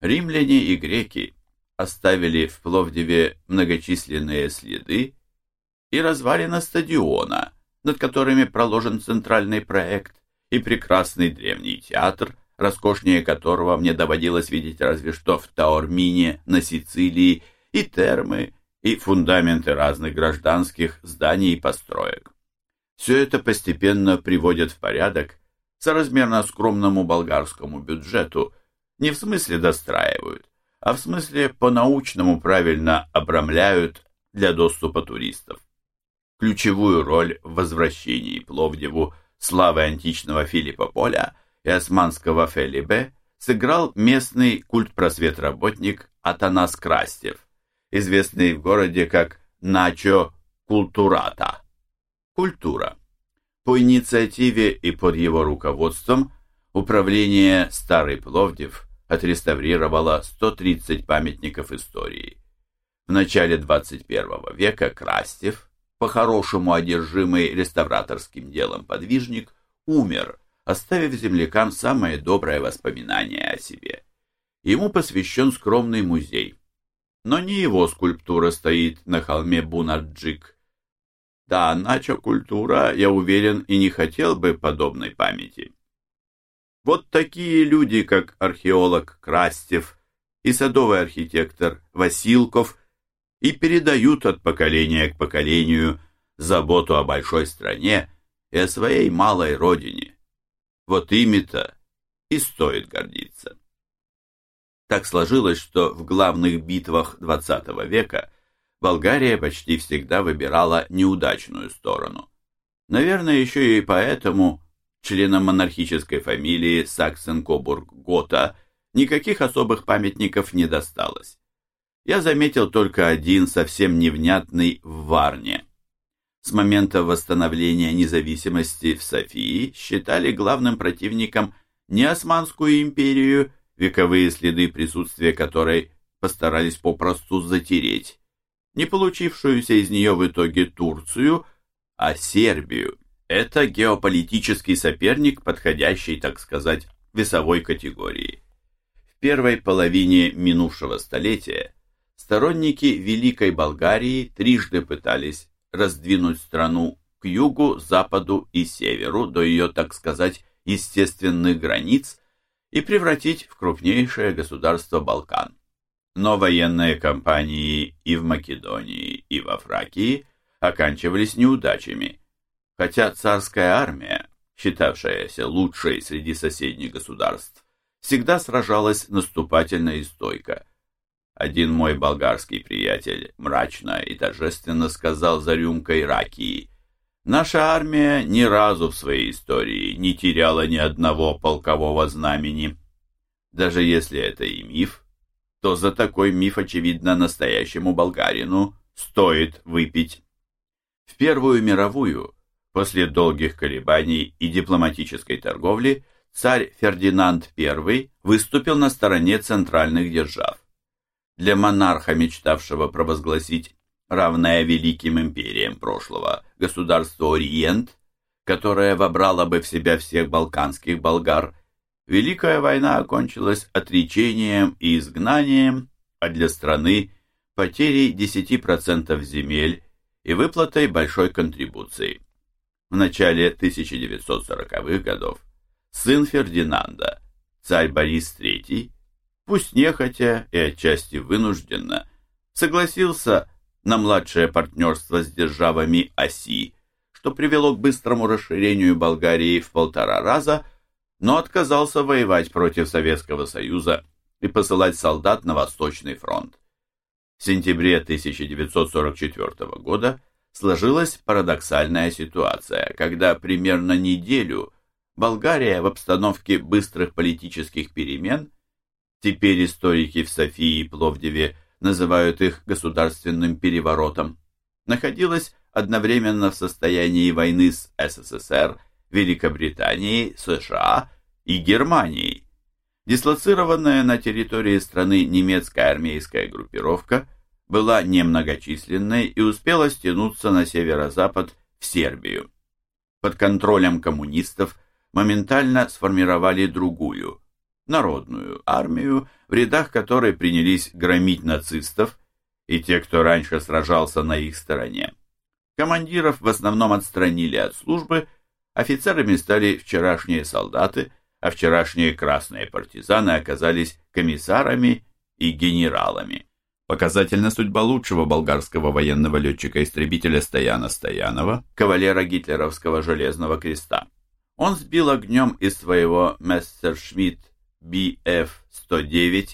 Римляне и греки оставили в Пловдиве многочисленные следы и развалина стадиона, над которыми проложен центральный проект, и прекрасный древний театр, роскошнее которого мне доводилось видеть разве что в Таормине на Сицилии, и термы, и фундаменты разных гражданских зданий и построек. Все это постепенно приводит в порядок соразмерно скромному болгарскому бюджету, не в смысле достраивают, а в смысле по-научному правильно обрамляют для доступа туристов. Ключевую роль в возвращении Пловдиву славы античного Филиппа Поля и османского Фелибе сыграл местный культпросветработник Атанас Крастев, известный в городе как Начо Культурата. Культура. По инициативе и под его руководством управление Старый Пловдив отреставрировало 130 памятников истории. В начале 21 века Крастев, по-хорошему одержимый реставраторским делом подвижник, умер, оставив землякам самое доброе воспоминание о себе. Ему посвящен скромный музей. Но не его скульптура стоит на холме Бунаджик. Да, Начо культура, я уверен, и не хотел бы подобной памяти. Вот такие люди, как археолог Крастев и садовый архитектор Василков, и передают от поколения к поколению заботу о большой стране и о своей малой родине. Вот ими-то и стоит гордиться. Так сложилось, что в главных битвах XX века Болгария почти всегда выбирала неудачную сторону. Наверное, еще и поэтому членам монархической фамилии Саксен-Кобург-Гота никаких особых памятников не досталось. Я заметил только один, совсем невнятный, в Варне. С момента восстановления независимости в Софии считали главным противником не Османскую империю, вековые следы присутствия которой постарались попросту затереть, не получившуюся из нее в итоге Турцию, а Сербию. Это геополитический соперник, подходящий, так сказать, весовой категории. В первой половине минувшего столетия сторонники Великой Болгарии трижды пытались раздвинуть страну к югу, западу и северу до ее, так сказать, естественных границ и превратить в крупнейшее государство Балкан. Но военные кампании и в Македонии, и во Фракии оканчивались неудачами – хотя царская армия, считавшаяся лучшей среди соседних государств, всегда сражалась наступательно и стойко. Один мой болгарский приятель мрачно и торжественно сказал за рюмкой ракии, «Наша армия ни разу в своей истории не теряла ни одного полкового знамени. Даже если это и миф, то за такой миф, очевидно, настоящему болгарину стоит выпить». В Первую мировую После долгих колебаний и дипломатической торговли царь Фердинанд I выступил на стороне центральных держав. Для монарха, мечтавшего провозгласить равное великим империям прошлого государство Ориент, которое вобрало бы в себя всех балканских болгар, Великая война окончилась отречением и изгнанием, а для страны потерей 10% земель и выплатой большой контрибуции в начале 1940-х годов сын Фердинанда, царь Борис III, пусть нехотя и отчасти вынужденно, согласился на младшее партнерство с державами оси, что привело к быстрому расширению Болгарии в полтора раза, но отказался воевать против Советского Союза и посылать солдат на Восточный фронт. В сентябре 1944 года сложилась парадоксальная ситуация, когда примерно неделю Болгария в обстановке быстрых политических перемен, теперь историки в Софии и Пловдиве называют их государственным переворотом, находилась одновременно в состоянии войны с СССР, Великобританией, США и Германией. Дислоцированная на территории страны немецкая армейская группировка – была немногочисленной и успела стянуться на северо-запад в Сербию. Под контролем коммунистов моментально сформировали другую, народную армию, в рядах которой принялись громить нацистов и те, кто раньше сражался на их стороне. Командиров в основном отстранили от службы, офицерами стали вчерашние солдаты, а вчерашние красные партизаны оказались комиссарами и генералами. Показательна судьба лучшего болгарского военного летчика-истребителя Стояна Стоянова, кавалера гитлеровского Железного Креста. Он сбил огнем из своего Мессершмитт BF-109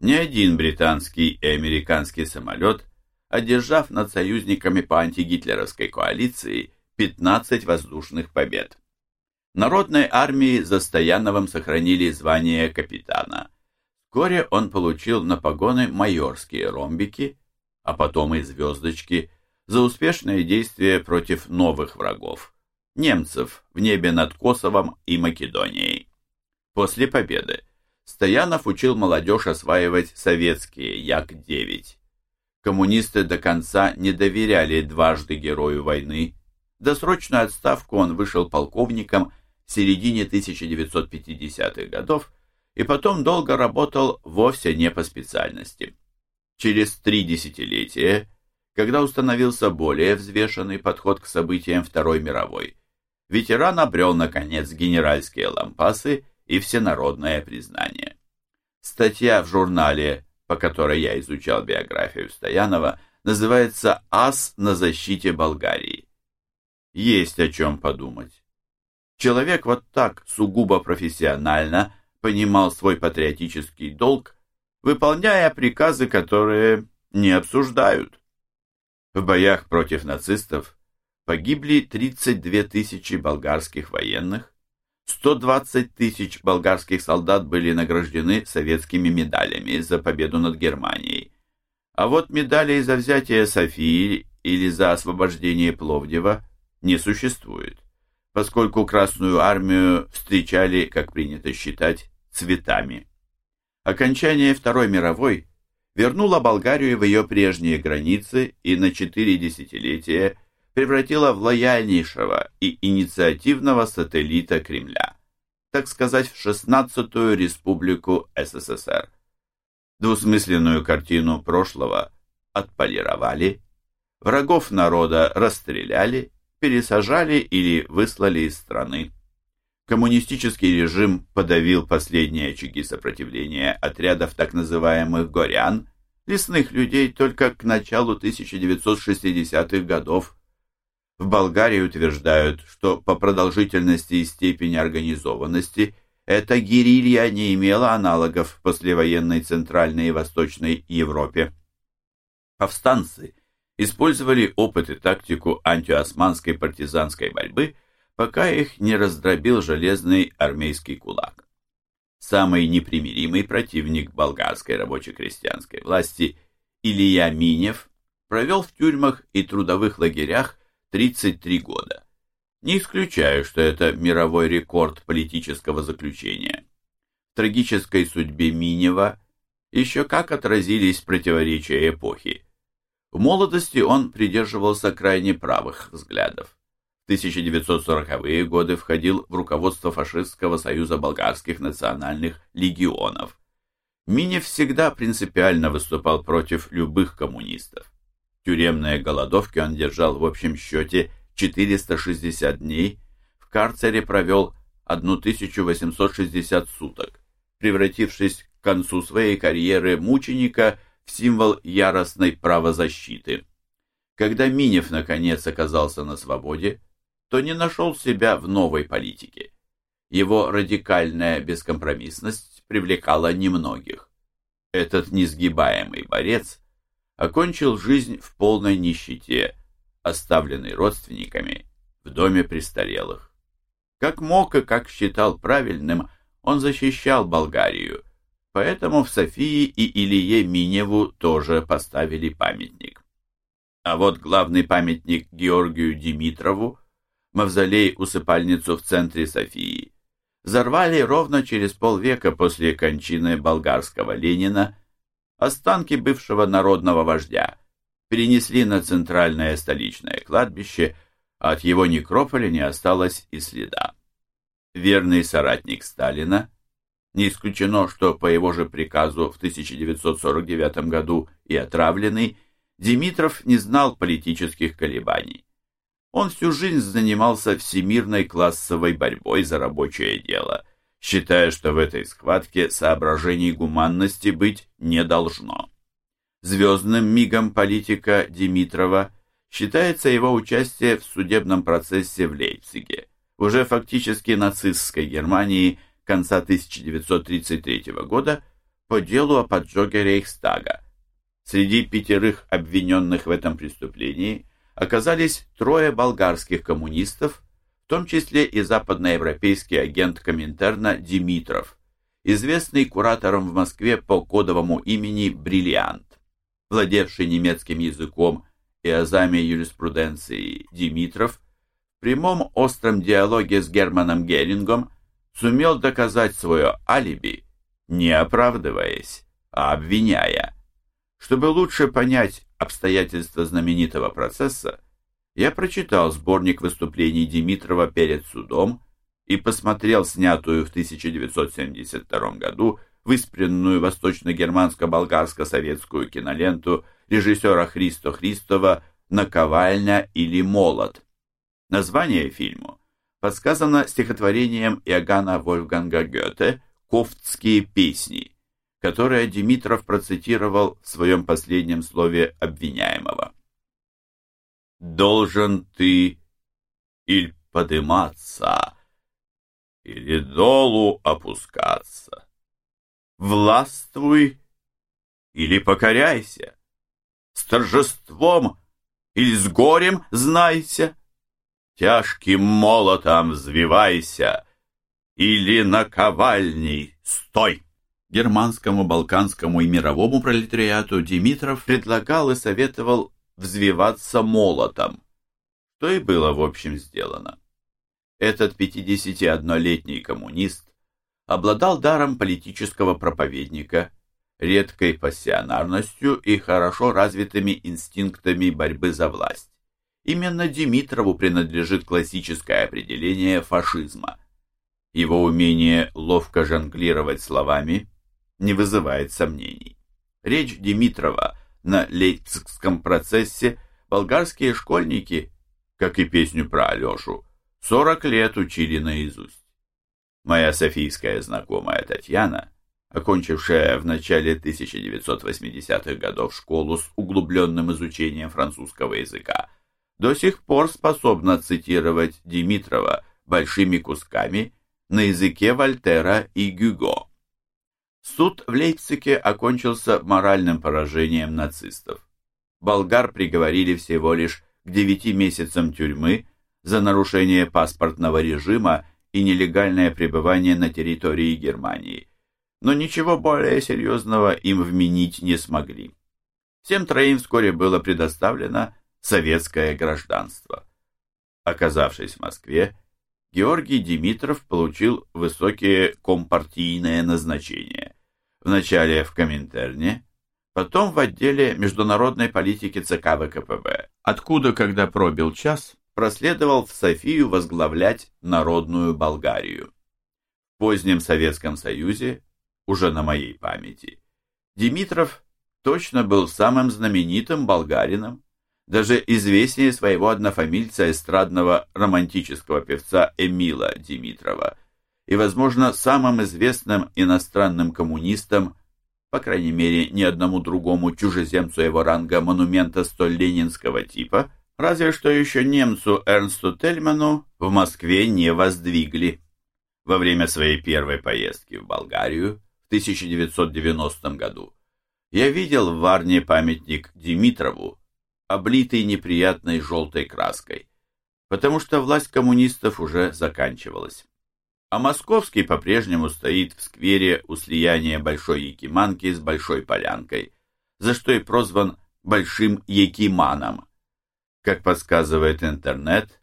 не один британский и американский самолет, одержав над союзниками по антигитлеровской коалиции 15 воздушных побед. Народной армии за Стояновым сохранили звание капитана. Вскоре он получил на погоны майорские ромбики, а потом и звездочки, за успешные действия против новых врагов – немцев в небе над Косовом и Македонией. После победы Стоянов учил молодежь осваивать советские Як-9. Коммунисты до конца не доверяли дважды герою войны. Досрочную отставку он вышел полковником в середине 1950-х годов и потом долго работал вовсе не по специальности. Через три десятилетия, когда установился более взвешенный подход к событиям Второй мировой, ветеран обрел, наконец, генеральские лампасы и всенародное признание. Статья в журнале, по которой я изучал биографию Стоянова, называется «Ас на защите Болгарии». Есть о чем подумать. Человек вот так сугубо профессионально понимал свой патриотический долг, выполняя приказы, которые не обсуждают. В боях против нацистов погибли 32 тысячи болгарских военных, 120 тысяч болгарских солдат были награждены советскими медалями за победу над Германией. А вот медалей за взятие Софии или за освобождение Пловдива не существует, поскольку Красную армию встречали, как принято считать, цветами. Окончание Второй мировой вернуло Болгарию в ее прежние границы и на четыре десятилетия превратило в лояльнейшего и инициативного сателлита Кремля, так сказать, в 16-ю республику СССР. Двусмысленную картину прошлого отполировали, врагов народа расстреляли, пересажали или выслали из страны. Коммунистический режим подавил последние очаги сопротивления отрядов так называемых «горян», лесных людей только к началу 1960-х годов. В Болгарии утверждают, что по продолжительности и степени организованности эта гирилья не имела аналогов в послевоенной Центральной и Восточной Европе. Повстанцы использовали опыт и тактику антиосманской партизанской борьбы – пока их не раздробил железный армейский кулак. Самый непримиримый противник болгарской рабоче-крестьянской власти Илья Минев провел в тюрьмах и трудовых лагерях 33 года. Не исключаю, что это мировой рекорд политического заключения. В трагической судьбе Минева еще как отразились противоречия эпохи. В молодости он придерживался крайне правых взглядов. В 1940-е годы входил в руководство фашистского союза болгарских национальных легионов. Минев всегда принципиально выступал против любых коммунистов. Тюремные голодовки он держал в общем счете 460 дней, в карцере провел 1860 суток, превратившись к концу своей карьеры мученика в символ яростной правозащиты. Когда Минев наконец оказался на свободе, то не нашел себя в новой политике. Его радикальная бескомпромиссность привлекала немногих. Этот несгибаемый борец окончил жизнь в полной нищете, оставленный родственниками в доме престарелых. Как мог и как считал правильным, он защищал Болгарию, поэтому в Софии и Илье Миневу тоже поставили памятник. А вот главный памятник Георгию Димитрову мавзолей-усыпальницу в центре Софии, взорвали ровно через полвека после кончины болгарского Ленина, останки бывшего народного вождя перенесли на центральное столичное кладбище, а от его некрополя не осталось и следа. Верный соратник Сталина, Не исключено, что по его же приказу в 1949 году и отравленный, Димитров не знал политических колебаний. Он всю жизнь занимался всемирной классовой борьбой за рабочее дело, считая, что в этой схватке соображений гуманности быть не должно. Звездным мигом политика Димитрова считается его участие в судебном процессе в Лейпциге, уже фактически нацистской Германии конца 1933 года по делу о поджоге Рейхстага. Среди пятерых обвиненных в этом преступлении оказались трое болгарских коммунистов, в том числе и западноевропейский агент Коминтерна Димитров, известный куратором в Москве по кодовому имени «Бриллиант», владевший немецким языком и азами юриспруденции Димитров, в прямом остром диалоге с Германом Герингом сумел доказать свое алиби, не оправдываясь, а обвиняя. Чтобы лучше понять обстоятельства знаменитого процесса, я прочитал сборник выступлений Димитрова перед судом и посмотрел снятую в 1972 году выспренную восточно-германско-болгарско-советскую киноленту режиссера Христо Христова «Наковальня или молот». Название фильму подсказано стихотворением Иоганна Вольфганга Гёте «Кофтские песни», которое Димитров процитировал в своем последнем слове обвиняемого. «Должен ты или подыматься, или долу опускаться. Властвуй или покоряйся, с торжеством или с горем знайся, тяжким молотом взвивайся, или наковальней стой. Германскому, балканскому и мировому пролетариату Димитров предлагал и советовал взвиваться молотом, что и было в общем сделано. Этот 51-летний коммунист обладал даром политического проповедника, редкой пассионарностью и хорошо развитыми инстинктами борьбы за власть. Именно Димитрову принадлежит классическое определение фашизма. Его умение ловко жонглировать словами не вызывает сомнений. Речь Димитрова на Лейпцигском процессе болгарские школьники, как и песню про Алешу, 40 лет учили наизусть. Моя софийская знакомая Татьяна, окончившая в начале 1980-х годов школу с углубленным изучением французского языка, до сих пор способна цитировать Димитрова большими кусками на языке Вольтера и Гюго. Суд в Лейпциге окончился моральным поражением нацистов. Болгар приговорили всего лишь к девяти месяцам тюрьмы за нарушение паспортного режима и нелегальное пребывание на территории Германии, но ничего более серьезного им вменить не смогли. Всем троим вскоре было предоставлено советское гражданство. Оказавшись в Москве, Георгий Димитров получил высокие компартийные назначения. Вначале в Коминтерне, потом в отделе международной политики ЦК ВКПБ, откуда, когда пробил час, проследовал в Софию возглавлять Народную Болгарию. В позднем Советском Союзе, уже на моей памяти, Димитров точно был самым знаменитым болгарином, даже известнее своего однофамильца эстрадного романтического певца Эмила Димитрова и, возможно, самым известным иностранным коммунистом, по крайней мере, ни одному другому чужеземцу его ранга монумента столь ленинского типа, разве что еще немцу Эрнсту Тельману в Москве не воздвигли. Во время своей первой поездки в Болгарию в 1990 году я видел в Варне памятник Димитрову, облитый неприятной желтой краской, потому что власть коммунистов уже заканчивалась. А московский по-прежнему стоит в сквере у слияния Большой Якиманки с Большой Полянкой, за что и прозван Большим Якиманом. Как подсказывает интернет,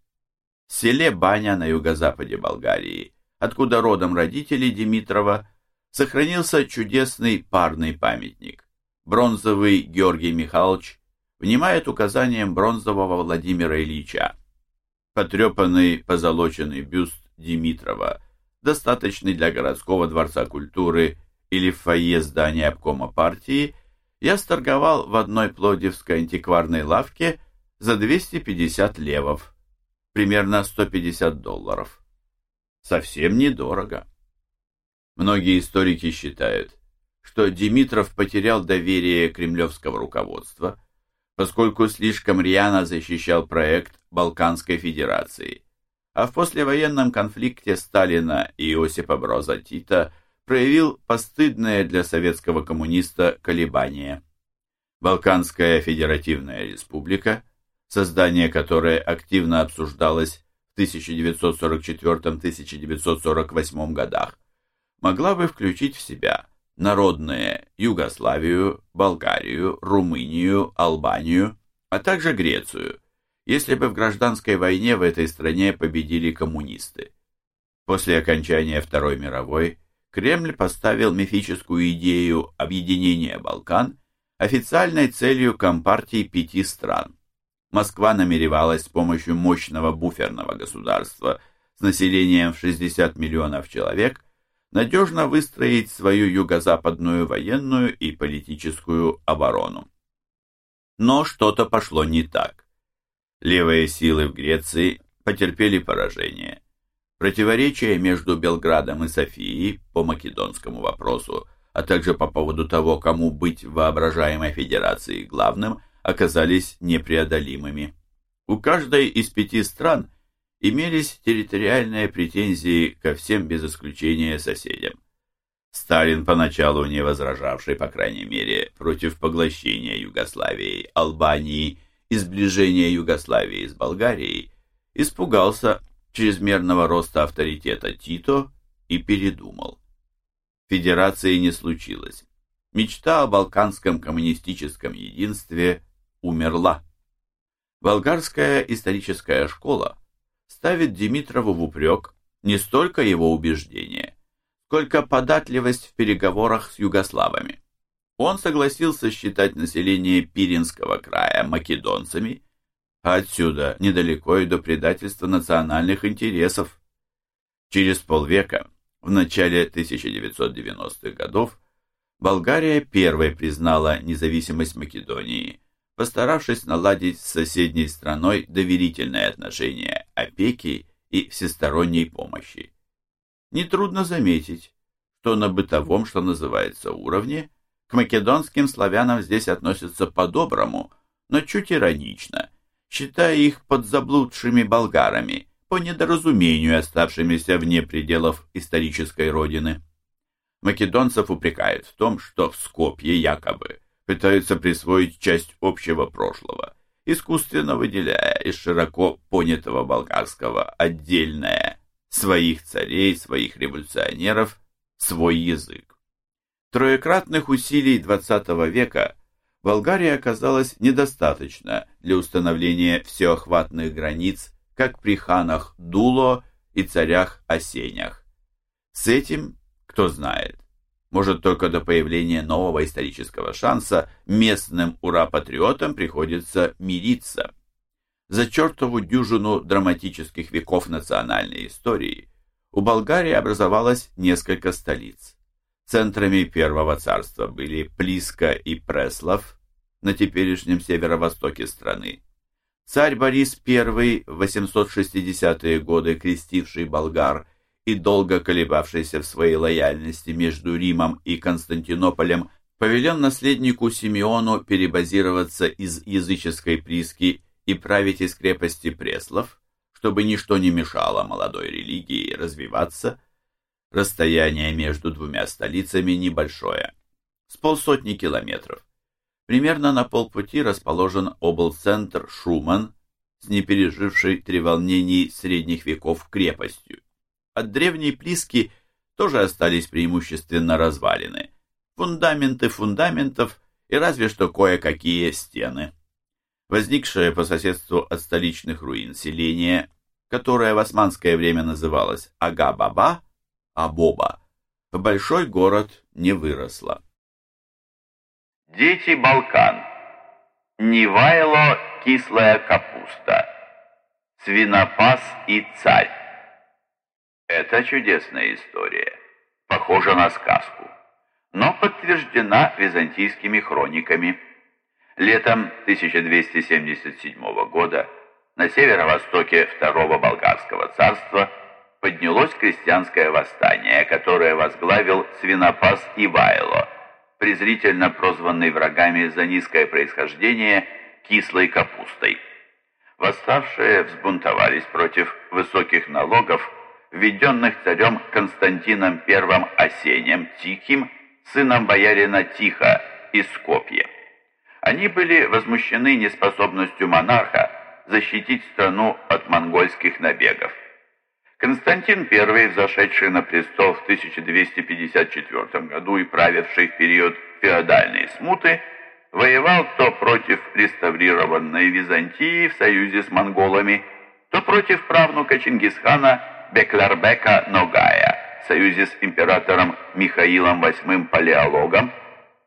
в селе Баня на юго-западе Болгарии, откуда родом родители Димитрова, сохранился чудесный парный памятник. Бронзовый Георгий Михайлович внимает указаниям бронзового Владимира Ильича. Потрепанный позолоченный бюст Димитрова достаточный для городского дворца культуры или фойе здания обкома партии, я сторговал в одной плодивской антикварной лавке за 250 левов, примерно 150 долларов. Совсем недорого. Многие историки считают, что Димитров потерял доверие кремлевского руководства, поскольку слишком рьяно защищал проект Балканской Федерации, а в послевоенном конфликте Сталина и Иосипа Броза Тита проявил постыдное для советского коммуниста колебание. Балканская Федеративная Республика, создание которой активно обсуждалось в 1944-1948 годах, могла бы включить в себя народные Югославию, Болгарию, Румынию, Албанию, а также Грецию, если бы в гражданской войне в этой стране победили коммунисты. После окончания Второй мировой Кремль поставил мифическую идею объединения Балкан официальной целью Компартии пяти стран. Москва намеревалась с помощью мощного буферного государства с населением в 60 миллионов человек – надежно выстроить свою юго-западную военную и политическую оборону. Но что-то пошло не так. Левые силы в Греции потерпели поражение. Противоречия между Белградом и Софией по македонскому вопросу, а также по поводу того, кому быть в воображаемой федерации главным, оказались непреодолимыми. У каждой из пяти стран – имелись территориальные претензии ко всем без исключения соседям. Сталин, поначалу не возражавший, по крайней мере, против поглощения Югославии, Албании и сближения Югославии с Болгарией, испугался чрезмерного роста авторитета Тито и передумал. Федерации не случилось. Мечта о балканском коммунистическом единстве умерла. Болгарская историческая школа ставит Димитрову в упрек не столько его убеждение, сколько податливость в переговорах с югославами. Он согласился считать население Пиринского края македонцами, а отсюда недалеко и до предательства национальных интересов. Через полвека, в начале 1990-х годов, Болгария первой признала независимость Македонии – постаравшись наладить с соседней страной доверительные отношения опеки и всесторонней помощи. Нетрудно заметить, что на бытовом, что называется, уровне к македонским славянам здесь относятся по-доброму, но чуть иронично, считая их подзаблудшими болгарами, по недоразумению оставшимися вне пределов исторической родины. Македонцев упрекают в том, что в Скопье якобы пытаются присвоить часть общего прошлого, искусственно выделяя из широко понятого болгарского отдельное своих царей, своих революционеров, свой язык. Троекратных усилий XX века Болгария оказалась недостаточно для установления всеохватных границ как при ханах Дуло и царях Осенях. С этим, кто знает, может, только до появления нового исторического шанса местным ура-патриотам приходится мириться. За чертову дюжину драматических веков национальной истории у Болгарии образовалось несколько столиц. Центрами Первого царства были Плиска и Преслав на теперешнем северо-востоке страны. Царь Борис I в 860-е годы, крестивший болгар – и долго колебавшийся в своей лояльности между Римом и Константинополем, повелел наследнику Симеону перебазироваться из языческой Приски и править из крепости Преслов, чтобы ничто не мешало молодой религии развиваться. Расстояние между двумя столицами небольшое, с полсотни километров. Примерно на полпути расположен облцентр Шуман с непережившей треволнений средних веков крепостью. От древней Плиски тоже остались преимущественно развалины. Фундаменты фундаментов и разве что кое-какие стены. Возникшее по соседству от столичных руин селение, которое в османское время называлось Ага-Баба, Абоба, в большой город не выросло. Дети Балкан. Невайло кислая капуста. Свинопас и царь. Это чудесная история, похожа на сказку, но подтверждена византийскими хрониками. Летом 1277 года на северо-востоке Второго Болгарского царства поднялось крестьянское восстание, которое возглавил свинопас Ивайло, презрительно прозванный врагами за низкое происхождение кислой капустой. Восставшие взбунтовались против высоких налогов, введенных царем Константином I Осенем Тихим, сыном боярина Тиха из Скопья. Они были возмущены неспособностью монарха защитить страну от монгольских набегов. Константин I, взошедший на престол в 1254 году и правивший в период феодальной смуты, воевал то против реставрированной Византии в союзе с монголами, то против правнука Чингисхана Бекларбека Ногая в союзе с императором Михаилом VIII Палеологом,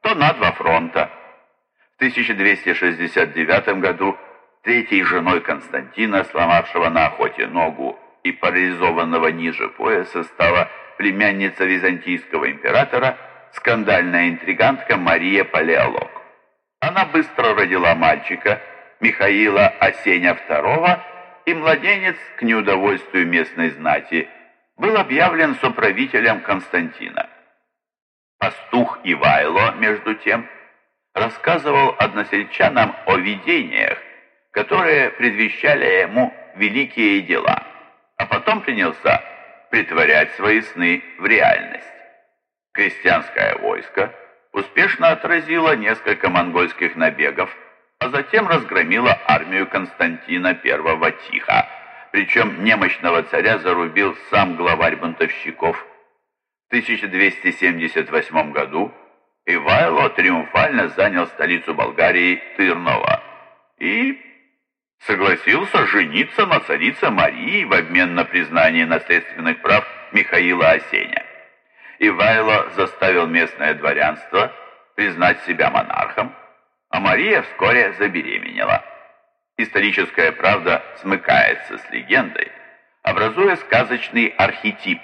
то на два фронта. В 1269 году третьей женой Константина, сломавшего на охоте ногу и парализованного ниже пояса, стала племянница византийского императора, скандальная интригантка Мария Палеолог. Она быстро родила мальчика, Михаила Осеня II, и младенец, к неудовольствию местной знати, был объявлен соправителем Константина. Пастух Ивайло, между тем, рассказывал односельчанам о видениях, которые предвещали ему великие дела, а потом принялся притворять свои сны в реальность. Крестьянское войско успешно отразило несколько монгольских набегов, а затем разгромило армию Константина I Тиха, причем немощного царя зарубил сам главарь бунтовщиков. В 1278 году Ивайло триумфально занял столицу Болгарии Тырнова и согласился жениться на царице Марии в обмен на признание наследственных прав Михаила Осеня. Ивайло заставил местное дворянство признать себя монархом, а Мария вскоре забеременела. Историческая правда смыкается с легендой, образуя сказочный архетип.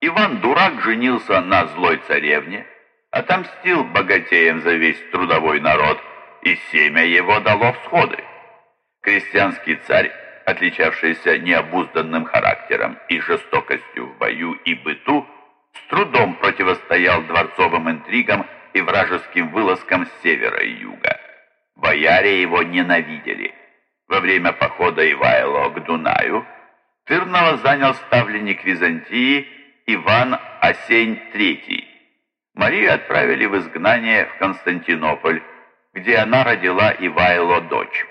Иван Дурак женился на злой царевне, отомстил богатеям за весь трудовой народ, и семя его дало всходы. Крестьянский царь, отличавшийся необузданным характером и жестокостью в бою и быту, с трудом противостоял дворцовым интригам и вражеским вылазкам с севера и юга. Бояре его ненавидели. Во время похода Ивайло к Дунаю Тырного занял ставленник Византии Иван Осень III. Марию отправили в изгнание в Константинополь, где она родила Ивайло дочь.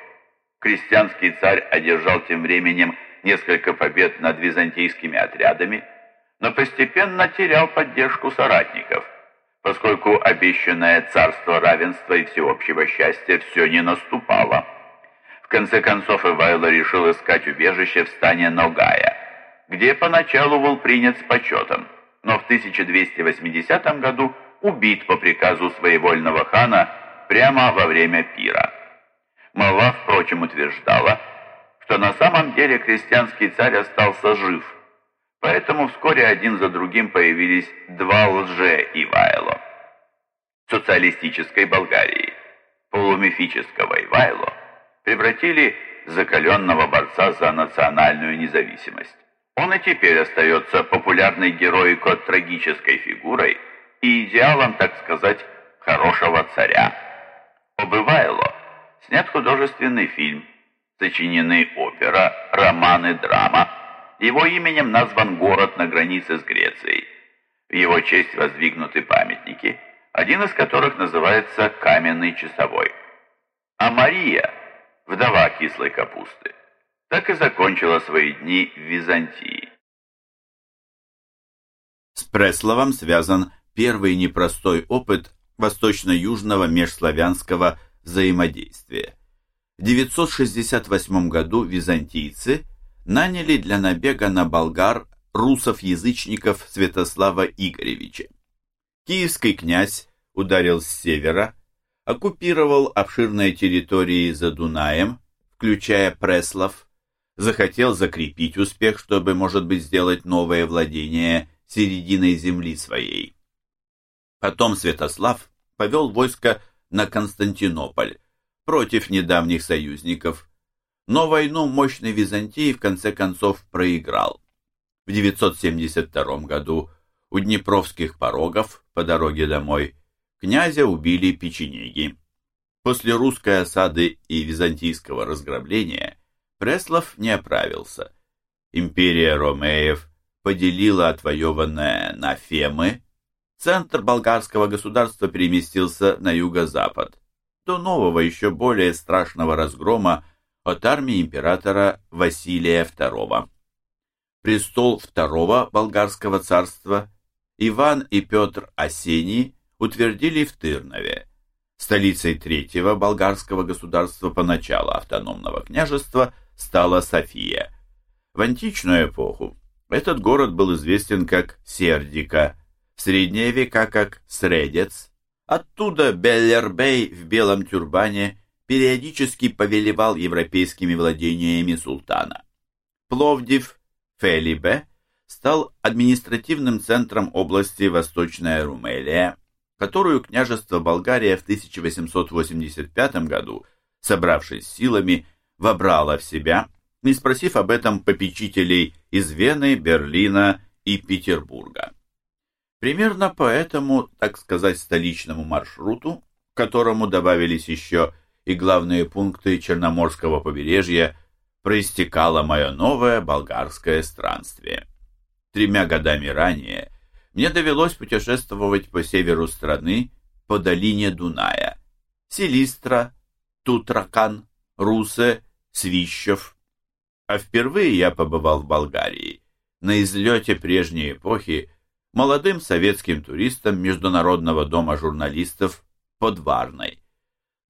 Крестьянский царь одержал тем временем несколько побед над византийскими отрядами, но постепенно терял поддержку соратников, поскольку обещанное царство равенства и всеобщего счастья все не наступало. В конце концов Ивайло решил искать убежище в стане Ногая, где поначалу был принят с почетом, но в 1280 году убит по приказу своевольного хана прямо во время пира. Молва, впрочем, утверждала, что на самом деле крестьянский царь остался жив – Поэтому вскоре один за другим появились два лже-Ивайло. Социалистической Болгарии, полумифического Ивайло, превратили закаленного борца за национальную независимость. Он и теперь остается популярной героико-трагической фигурой и идеалом, так сказать, хорошего царя. Об Ивайло снят художественный фильм, сочинены опера, романы, драма, его именем назван город на границе с Грецией. В его честь воздвигнуты памятники, один из которых называется «Каменный часовой». А Мария, вдова кислой капусты, так и закончила свои дни в Византии. С Пресловом связан первый непростой опыт восточно-южного межславянского взаимодействия. В 968 году византийцы – наняли для набега на болгар русов-язычников Святослава Игоревича. Киевский князь ударил с севера, оккупировал обширные территории за Дунаем, включая Преслов, захотел закрепить успех, чтобы, может быть, сделать новое владение серединой земли своей. Потом Святослав повел войско на Константинополь против недавних союзников, но войну мощной Византии в конце концов проиграл. В 972 году у Днепровских порогов по дороге домой князя убили печенеги. После русской осады и византийского разграбления Преслов не оправился. Империя Ромеев поделила отвоеванное на Фемы, центр болгарского государства переместился на юго-запад, до нового еще более страшного разгрома от армии императора Василия II. Престол второго болгарского царства Иван и Петр Осений утвердили в Тырнове, Столицей третьего болгарского государства по началу автономного княжества стала София. В античную эпоху этот город был известен как Сердика, в средние века как Средец. Оттуда Беллербей в белом тюрбане периодически повелевал европейскими владениями султана. Пловдив, Фелибе, стал административным центром области Восточная Румелия, которую княжество Болгария в 1885 году, собравшись силами, вобрало в себя, не спросив об этом попечителей из Вены, Берлина и Петербурга. Примерно по этому, так сказать, столичному маршруту, к которому добавились еще и главные пункты Черноморского побережья, проистекало мое новое болгарское странствие. Тремя годами ранее мне довелось путешествовать по северу страны, по долине Дуная. Силистра, Тутракан, Русе, Свищев. А впервые я побывал в Болгарии, на излете прежней эпохи, молодым советским туристом Международного дома журналистов под Варной.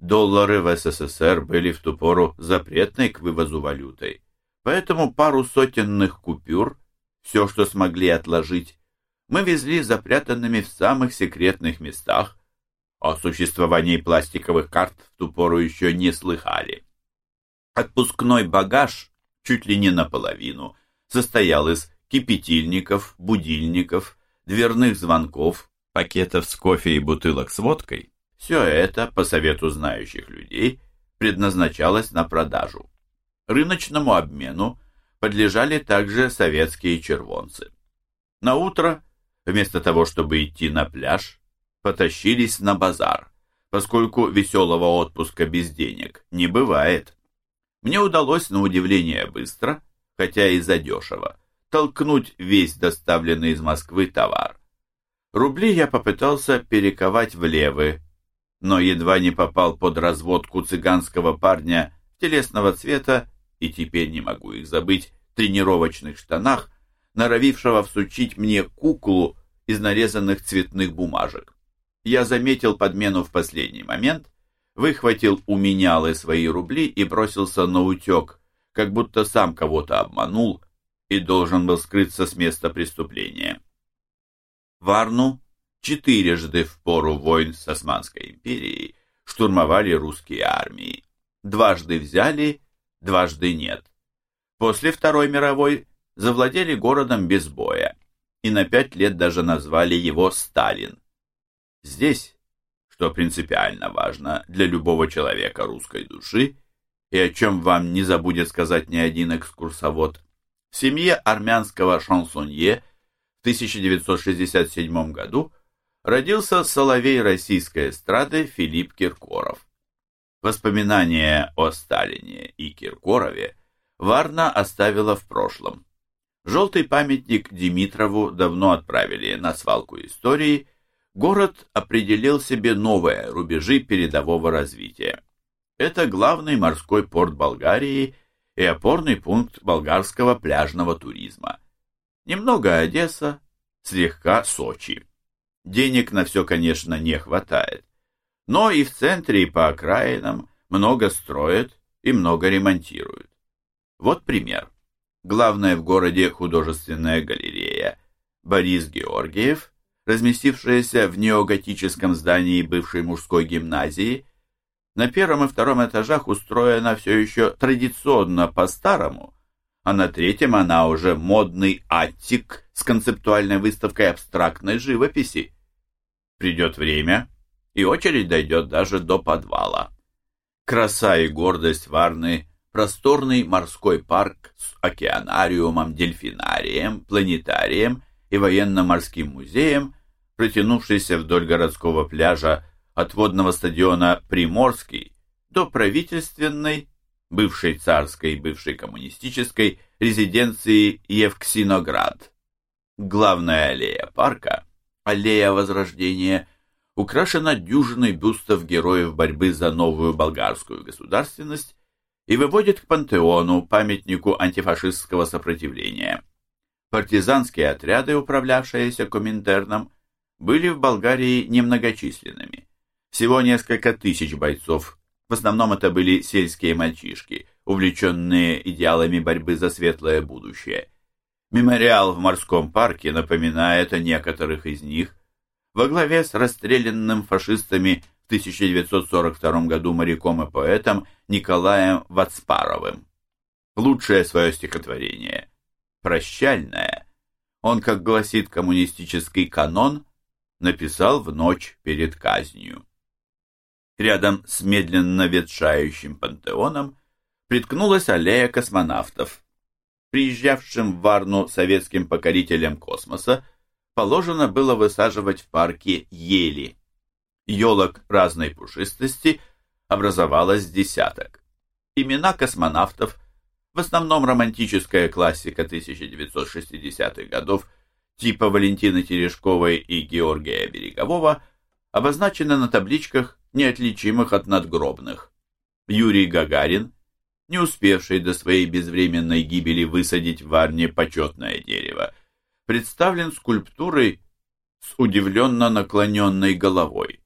Доллары в СССР были в ту пору запретной к вывозу валютой, поэтому пару сотенных купюр, все, что смогли отложить, мы везли запрятанными в самых секретных местах, о существовании пластиковых карт в ту пору еще не слыхали. Отпускной багаж, чуть ли не наполовину, состоял из кипятильников, будильников, дверных звонков, пакетов с кофе и бутылок с водкой. Все это, по совету знающих людей, предназначалось на продажу. Рыночному обмену подлежали также советские червонцы. На утро вместо того, чтобы идти на пляж, потащились на базар, поскольку веселого отпуска без денег не бывает. Мне удалось, на удивление, быстро, хотя и задешево, толкнуть весь доставленный из Москвы товар. Рубли я попытался перековать в левы, но едва не попал под разводку цыганского парня телесного цвета и теперь не могу их забыть, тренировочных штанах, норовившего всучить мне куклу из нарезанных цветных бумажек. Я заметил подмену в последний момент, выхватил у менялы свои рубли и бросился на утек, как будто сам кого-то обманул и должен был скрыться с места преступления. Варну четырежды в пору войн с Османской империей штурмовали русские армии. Дважды взяли, дважды нет. После Второй мировой завладели городом без боя и на пять лет даже назвали его Сталин. Здесь, что принципиально важно для любого человека русской души, и о чем вам не забудет сказать ни один экскурсовод, в семье армянского шансонье в 1967 году родился соловей российской эстрады Филипп Киркоров. Воспоминания о Сталине и Киркорове Варна оставила в прошлом. Желтый памятник Димитрову давно отправили на свалку истории. Город определил себе новые рубежи передового развития. Это главный морской порт Болгарии и опорный пункт болгарского пляжного туризма. Немного Одесса, слегка Сочи. Денег на все, конечно, не хватает. Но и в центре, и по окраинам много строят и много ремонтируют. Вот пример главная в городе художественная галерея Борис Георгиев, разместившаяся в неоготическом здании бывшей мужской гимназии, на первом и втором этажах устроена все еще традиционно по-старому, а на третьем она уже модный аттик с концептуальной выставкой абстрактной живописи. Придет время, и очередь дойдет даже до подвала. Краса и гордость Варны – просторный морской парк с океанариумом, дельфинарием, планетарием и военно-морским музеем, протянувшийся вдоль городского пляжа от водного стадиона Приморский до правительственной, бывшей царской бывшей коммунистической резиденции Евксиноград. Главная аллея парка, аллея Возрождения, украшена дюжиной бюстов героев борьбы за новую болгарскую государственность и выводит к пантеону, памятнику антифашистского сопротивления. Партизанские отряды, управлявшиеся Коминтерном, были в Болгарии немногочисленными. Всего несколько тысяч бойцов, в основном это были сельские мальчишки, увлеченные идеалами борьбы за светлое будущее. Мемориал в морском парке напоминает о некоторых из них, во главе с расстрелянным фашистами в 1942 году моряком и поэтом Николаем Вацпаровым. Лучшее свое стихотворение «Прощальное» он, как гласит коммунистический канон, написал в ночь перед казнью. Рядом с медленно ветшающим пантеоном приткнулась аллея космонавтов. Приезжавшим в Варну советским покорителям космоса положено было высаживать в парке ели. Елок разной пушистости образовалось десяток. Имена космонавтов, в основном романтическая классика 1960-х годов типа Валентины Терешковой и Георгия Берегового, обозначены на табличках, неотличимых от надгробных. Юрий Гагарин, не успевший до своей безвременной гибели высадить в Варне почетное дерево, представлен скульптурой с удивленно наклоненной головой.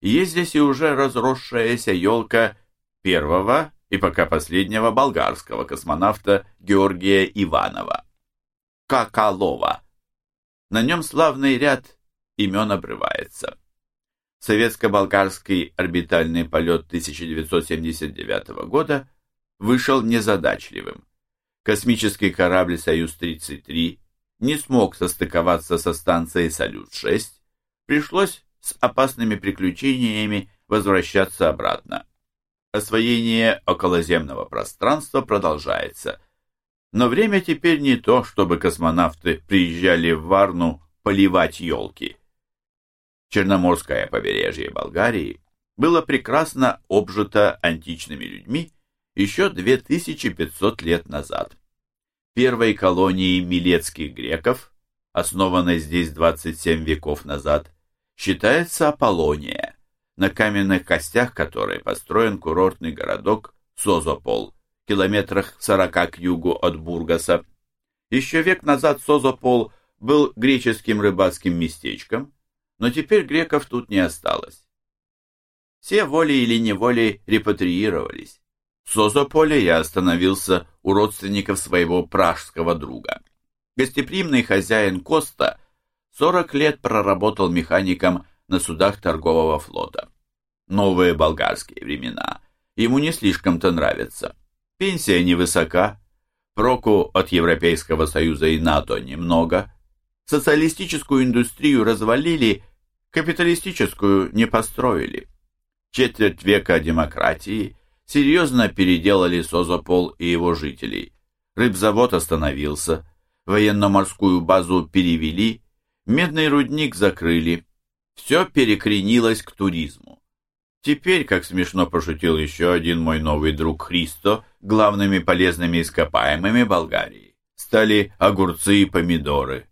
Есть здесь и уже разросшаяся елка первого и пока последнего болгарского космонавта Георгия Иванова. Какалова. На нем славный ряд имен обрывается. Советско-болгарский орбитальный полет 1979 года вышел незадачливым. Космический корабль «Союз-33» не смог состыковаться со станцией «Салют-6», пришлось с опасными приключениями возвращаться обратно. Освоение околоземного пространства продолжается. Но время теперь не то, чтобы космонавты приезжали в Варну поливать елки. Черноморское побережье Болгарии было прекрасно обжито античными людьми еще 2500 лет назад первой колонии милецких греков, основанной здесь 27 веков назад, считается Аполлония, на каменных костях которой построен курортный городок Созопол, километрах 40 к югу от Бургаса. Еще век назад Созопол был греческим рыбацким местечком, но теперь греков тут не осталось. Все волей или неволей репатриировались. В Созополе я остановился у родственников своего пражского друга. Гостеприимный хозяин Коста 40 лет проработал механиком на судах торгового флота. Новые болгарские времена ему не слишком-то нравятся. Пенсия невысока, проку от Европейского Союза и НАТО немного, социалистическую индустрию развалили, капиталистическую не построили. Четверть века демократии – серьезно переделали Созопол и его жителей. Рыбзавод остановился, военно-морскую базу перевели, медный рудник закрыли. Все перекренилось к туризму. Теперь, как смешно пошутил еще один мой новый друг Христо, главными полезными ископаемыми Болгарии стали огурцы и помидоры.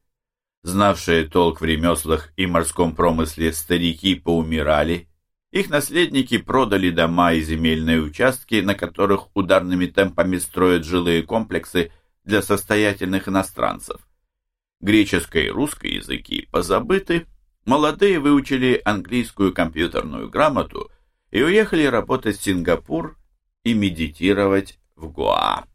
Знавшие толк в ремеслах и морском промысле старики поумирали, их наследники продали дома и земельные участки, на которых ударными темпами строят жилые комплексы для состоятельных иностранцев. Греческий и русский языки позабыты, молодые выучили английскую компьютерную грамоту и уехали работать в Сингапур и медитировать в Гоа.